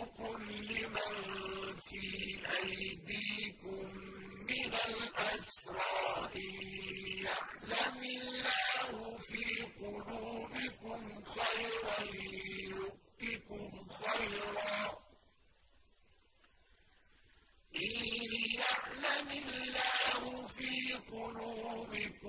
وَيُوقُوا لِمَن فِي أَيْدِيكُم مِّنَ الْأَسْرَىٰ إِن يَعْلَمِ اللَّهُ فِي قُلُوبِكُمْ خَيْرًا يُؤْتِكُمْ خَيْرًا. إِن يَعْلَمِ اللَّهُ فِي قُلُوبِكُمْ